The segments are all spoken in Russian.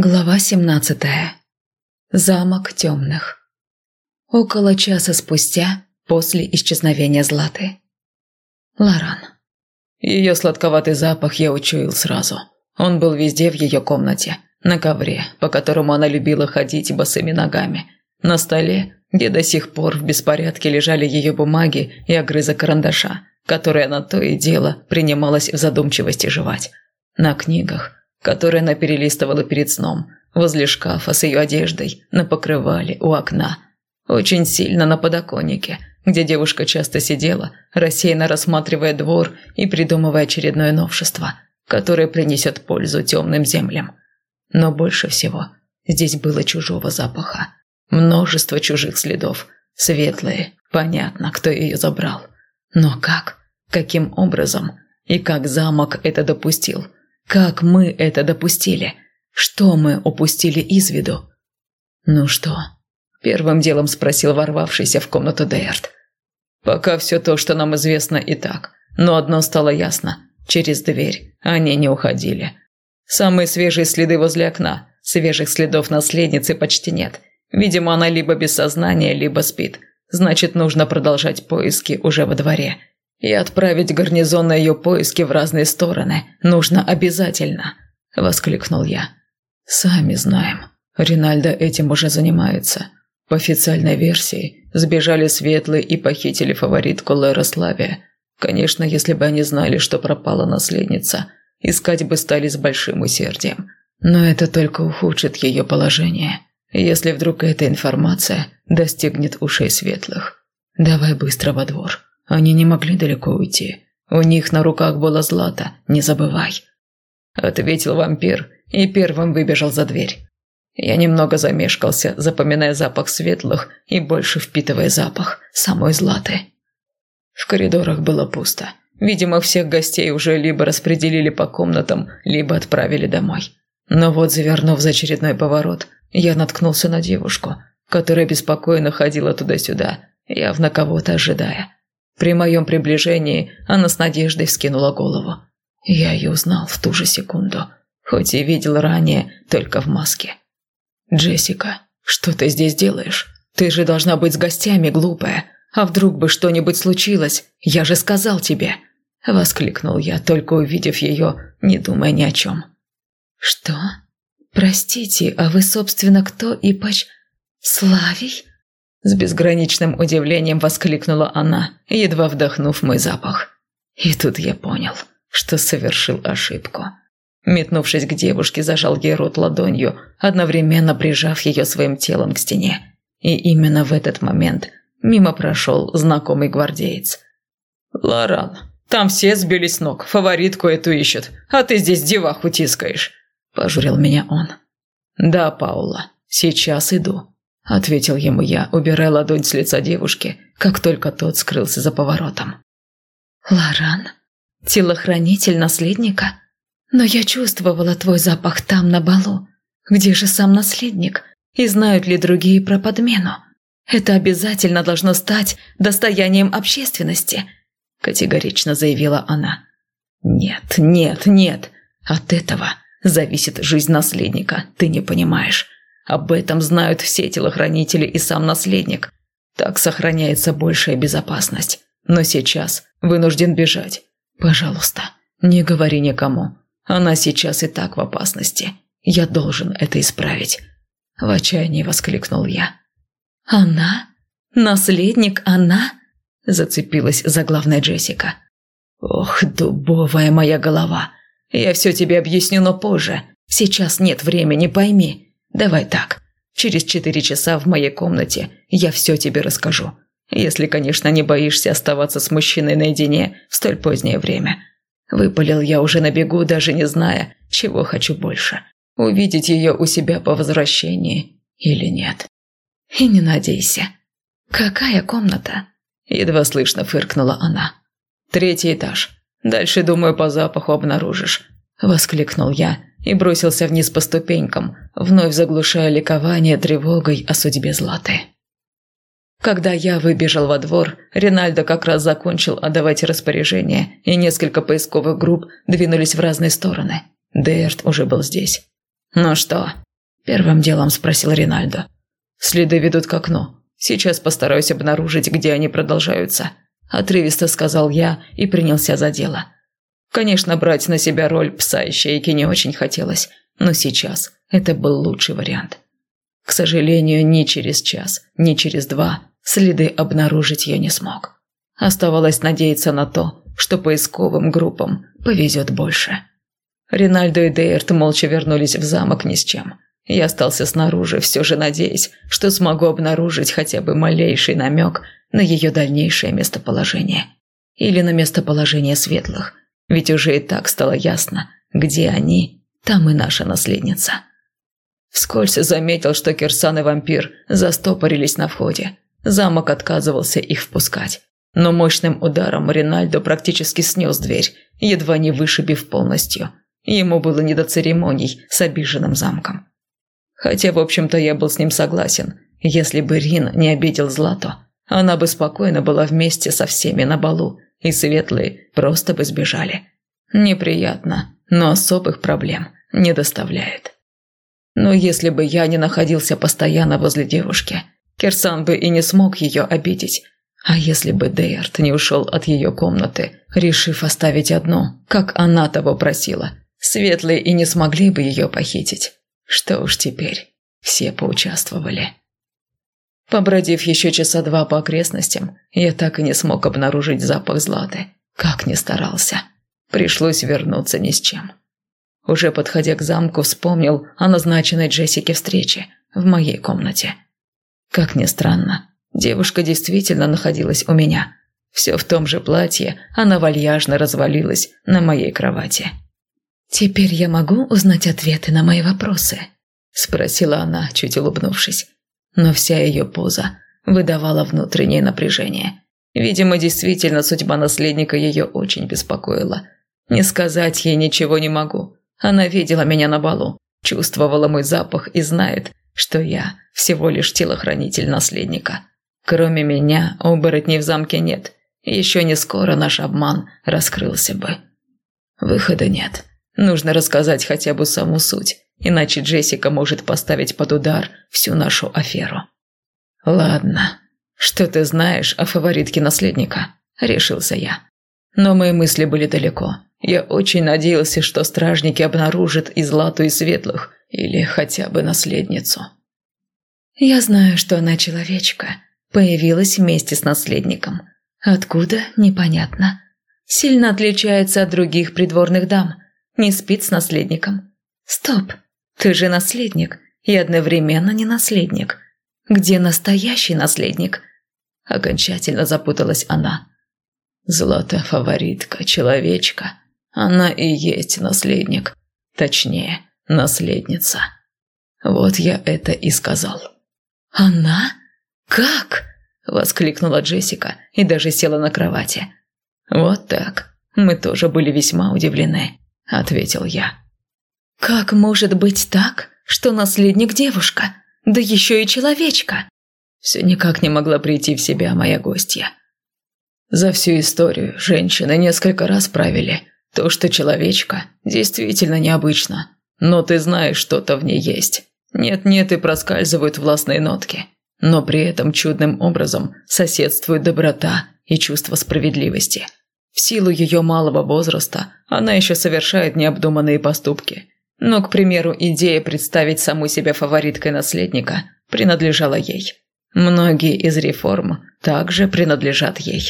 Глава 17. Замок темных. Около часа спустя, после исчезновения Златы. Лоран. Ее сладковатый запах я учуял сразу. Он был везде в ее комнате. На ковре, по которому она любила ходить босыми ногами. На столе, где до сих пор в беспорядке лежали ее бумаги и огрызок карандаша, которые она то и дело принималась в задумчивости жевать. На книгах, который она перелистывала перед сном, возле шкафа с ее одеждой, на покрывале у окна. Очень сильно на подоконнике, где девушка часто сидела, рассеянно рассматривая двор и придумывая очередное новшество, которое принесет пользу темным землям. Но больше всего здесь было чужого запаха. Множество чужих следов, светлые, понятно, кто ее забрал. Но как? Каким образом? И как замок это допустил – как мы это допустили? Что мы упустили из виду? Ну что? Первым делом спросил ворвавшийся в комнату Дейард. Пока все то, что нам известно и так. Но одно стало ясно. Через дверь они не уходили. Самые свежие следы возле окна. Свежих следов наследницы почти нет. Видимо, она либо без сознания, либо спит. Значит, нужно продолжать поиски уже во дворе. И отправить гарнизон на ее поиски в разные стороны нужно обязательно», – воскликнул я. «Сами знаем. Ринальдо этим уже занимается. По официальной версии, сбежали светлые и похитили фаворитку Лерославия. Конечно, если бы они знали, что пропала наследница, искать бы стали с большим усердием. Но это только ухудшит ее положение, если вдруг эта информация достигнет ушей светлых. Давай быстро во двор». Они не могли далеко уйти. У них на руках было злато, не забывай. Ответил вампир и первым выбежал за дверь. Я немного замешкался, запоминая запах светлых и больше впитывая запах самой златы. В коридорах было пусто. Видимо, всех гостей уже либо распределили по комнатам, либо отправили домой. Но вот, завернув за очередной поворот, я наткнулся на девушку, которая беспокойно ходила туда-сюда, явно кого-то ожидая. При моем приближении она с надеждой вскинула голову. Я ее узнал в ту же секунду, хоть и видел ранее только в маске. «Джессика, что ты здесь делаешь? Ты же должна быть с гостями, глупая. А вдруг бы что-нибудь случилось? Я же сказал тебе!» Воскликнул я, только увидев ее, не думая ни о чем. «Что? Простите, а вы, собственно, кто и поч... Славий?» С безграничным удивлением воскликнула она, едва вдохнув мой запах. И тут я понял, что совершил ошибку. Метнувшись к девушке, зажал ей рот ладонью, одновременно прижав ее своим телом к стене. И именно в этот момент мимо прошел знакомый гвардеец. «Лоран, там все сбились с ног, фаворитку эту ищут, а ты здесь деваху тискаешь», – пожурил меня он. «Да, Паула, сейчас иду», ответил ему я, убирая ладонь с лица девушки, как только тот скрылся за поворотом. «Лоран? Телохранитель наследника? Но я чувствовала твой запах там, на балу. Где же сам наследник? И знают ли другие про подмену? Это обязательно должно стать достоянием общественности», – категорично заявила она. «Нет, нет, нет. От этого зависит жизнь наследника, ты не понимаешь. Об этом знают все телохранители и сам наследник. Так сохраняется большая безопасность. Но сейчас вынужден бежать. Пожалуйста, не говори никому. Она сейчас и так в опасности. Я должен это исправить. В отчаянии воскликнул я. Она? Наследник она? Зацепилась за главная Джессика. Ох, дубовая моя голова. Я все тебе объясню, но позже. Сейчас нет времени, пойми. Давай так. Через четыре часа в моей комнате я все тебе расскажу. Если, конечно, не боишься оставаться с мужчиной наедине в столь позднее время. Выпалил я уже на бегу, даже не зная, чего хочу больше. Увидеть ее у себя по возвращении или нет. И не надейся. Какая комната? Едва слышно фыркнула она. Третий этаж. Дальше, думаю, по запаху обнаружишь. Воскликнул я и бросился вниз по ступенькам, вновь заглушая ликование тревогой о судьбе Златы. Когда я выбежал во двор, Ринальдо как раз закончил отдавать распоряжения, и несколько поисковых групп двинулись в разные стороны. Дэрт уже был здесь. «Ну что, Первым делом спросил Ринальдо. «Следы ведут к окну. Сейчас постараюсь обнаружить, где они продолжаются», – отрывисто сказал я и принялся за дело. Конечно, брать на себя роль пса-ищейки не очень хотелось, но сейчас это был лучший вариант. К сожалению, ни через час, ни через два следы обнаружить я не смог. Оставалось надеяться на то, что поисковым группам повезет больше. Ринальдо и Дейерт молча вернулись в замок ни с чем. Я остался снаружи, все же надеясь, что смогу обнаружить хотя бы малейший намек на ее дальнейшее местоположение. Или на местоположение светлых, ведь уже и так стало ясно, где они, там и наша наследница. Вскользь заметил, что Кирсан и вампир застопорились на входе. Замок отказывался их впускать. Но мощным ударом Ринальдо практически снес дверь, едва не вышибив полностью. Ему было не до церемоний с обиженным замком. Хотя, в общем-то, я был с ним согласен. Если бы Рин не обидел Злато, она бы спокойно была вместе со всеми на балу, и светлые просто бы сбежали. Неприятно, но особых проблем не доставляет. Но если бы я не находился постоянно возле девушки, Кирсан бы и не смог ее обидеть. А если бы Дейард не ушел от ее комнаты, решив оставить одну, как она того просила, светлые и не смогли бы ее похитить. Что уж теперь, все поучаствовали. Побродив еще часа два по окрестностям, я так и не смог обнаружить запах златы, как ни старался. Пришлось вернуться ни с чем. Уже подходя к замку, вспомнил о назначенной Джессике встрече в моей комнате. Как ни странно, девушка действительно находилась у меня. Все в том же платье, она вальяжно развалилась на моей кровати. «Теперь я могу узнать ответы на мои вопросы?» – спросила она, чуть улыбнувшись. Но вся ее поза выдавала внутреннее напряжение. Видимо, действительно судьба наследника ее очень беспокоила. Не сказать ей ничего не могу. Она видела меня на балу, чувствовала мой запах и знает, что я всего лишь телохранитель наследника. Кроме меня, оборотней в замке нет. Еще не скоро наш обман раскрылся бы. Выхода нет. Нужно рассказать хотя бы саму суть, иначе Джессика может поставить под удар всю нашу аферу. «Ладно, что ты знаешь о фаворитке наследника?» – решился я. Но мои мысли были далеко. Я очень надеялся, что стражники обнаружат и Злату, и Светлых, или хотя бы наследницу. «Я знаю, что она человечка. Появилась вместе с наследником. Откуда – непонятно. Сильно отличается от других придворных дам – не спит с наследником. Стоп, ты же наследник и одновременно не наследник. Где настоящий наследник? Окончательно запуталась она. Злата фаворитка, человечка. Она и есть наследник. Точнее, наследница. Вот я это и сказал. «Она? Как?» – воскликнула Джессика и даже села на кровати. Вот так. Мы тоже были весьма удивлены. – ответил я. «Как может быть так, что наследник девушка, да еще и человечка?» Все никак не могла прийти в себя моя гостья. За всю историю женщины несколько раз правили. То, что человечка, действительно необычно. Но ты знаешь, что-то в ней есть. Нет-нет, и проскальзывают властные нотки. Но при этом чудным образом соседствуют доброта и чувство справедливости – в силу ее малого возраста она еще совершает необдуманные поступки. Но, к примеру, идея представить саму себя фавориткой наследника принадлежала ей. Многие из реформ также принадлежат ей.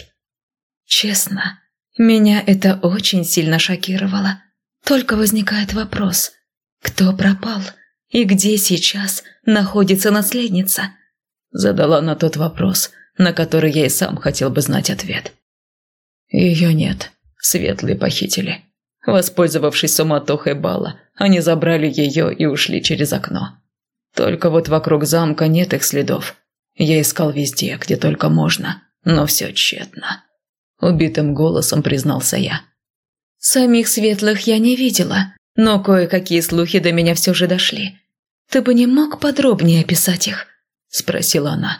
Честно, меня это очень сильно шокировало. Только возникает вопрос, кто пропал и где сейчас находится наследница? Задала на тот вопрос, на который я и сам хотел бы знать ответ. Ее нет. Светлые похитили. Воспользовавшись суматохой бала, они забрали ее и ушли через окно. Только вот вокруг замка нет их следов. Я искал везде, где только можно, но все тщетно. Убитым голосом признался я. «Самих светлых я не видела, но кое-какие слухи до меня все же дошли. Ты бы не мог подробнее описать их?» – спросила она.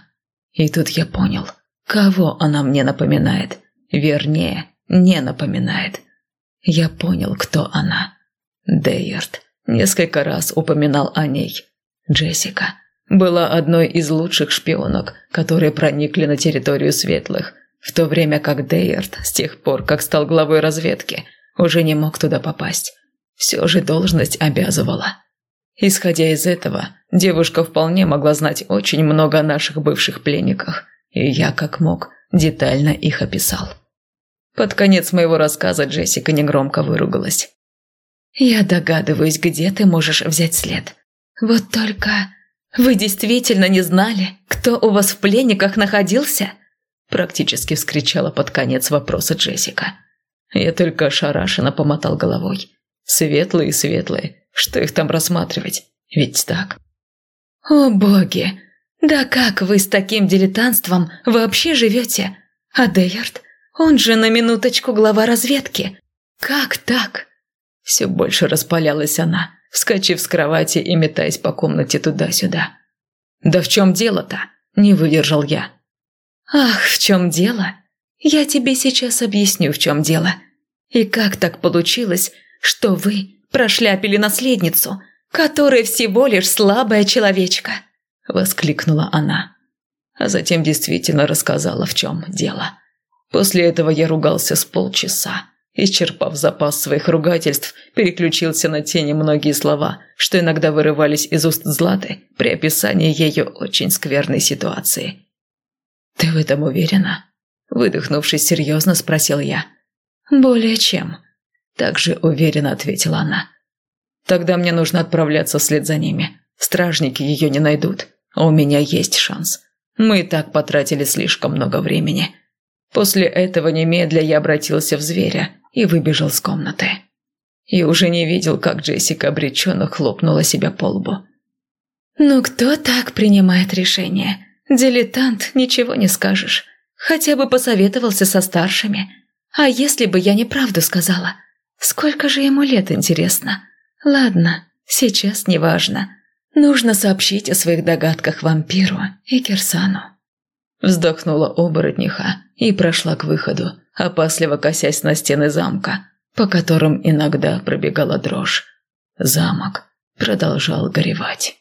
И тут я понял, кого она мне напоминает – Вернее, не напоминает. Я понял, кто она. Дейерт несколько раз упоминал о ней. Джессика была одной из лучших шпионок, которые проникли на территорию Светлых, в то время как Дейерт, с тех пор, как стал главой разведки, уже не мог туда попасть. Все же должность обязывала. Исходя из этого, девушка вполне могла знать очень много о наших бывших пленниках, и я, как мог, детально их описал. Под конец моего рассказа Джессика негромко выругалась. «Я догадываюсь, где ты можешь взять след. Вот только вы действительно не знали, кто у вас в пленниках находился?» Практически вскричала под конец вопроса Джессика. Я только ошарашенно помотал головой. Светлые, светлые, что их там рассматривать? Ведь так. О боги! Да как вы с таким дилетантством вообще живете? А Дейард, он же на минуточку глава разведки. Как так? Все больше распалялась она, вскочив с кровати и метаясь по комнате туда-сюда. «Да в чем дело-то?» – не выдержал я. «Ах, в чем дело? Я тебе сейчас объясню, в чем дело. И как так получилось, что вы прошляпили наследницу, которая всего лишь слабая человечка?» – воскликнула она. А затем действительно рассказала, в чем дело. После этого я ругался с полчаса. Исчерпав запас своих ругательств, переключился на те немногие слова, что иногда вырывались из уст Златы при описании ее очень скверной ситуации. «Ты в этом уверена?» Выдохнувшись серьезно, спросил я. «Более чем», также уверенно ответила она. Тогда мне нужно отправляться вслед за ними. Стражники ее не найдут, а у меня есть шанс. Мы и так потратили слишком много времени. После этого немедля я обратился в зверя и выбежал с комнаты. И уже не видел, как Джессика обреченно хлопнула себя по лбу. «Ну кто так принимает решение? Дилетант, ничего не скажешь. Хотя бы посоветовался со старшими. А если бы я неправду сказала? Сколько же ему лет, интересно? Ладно, сейчас не важно. Нужно сообщить о своих догадках вампиру и Кирсану. Вздохнула оборотниха и прошла к выходу, опасливо косясь на стены замка, по которым иногда пробегала дрожь. Замок продолжал горевать.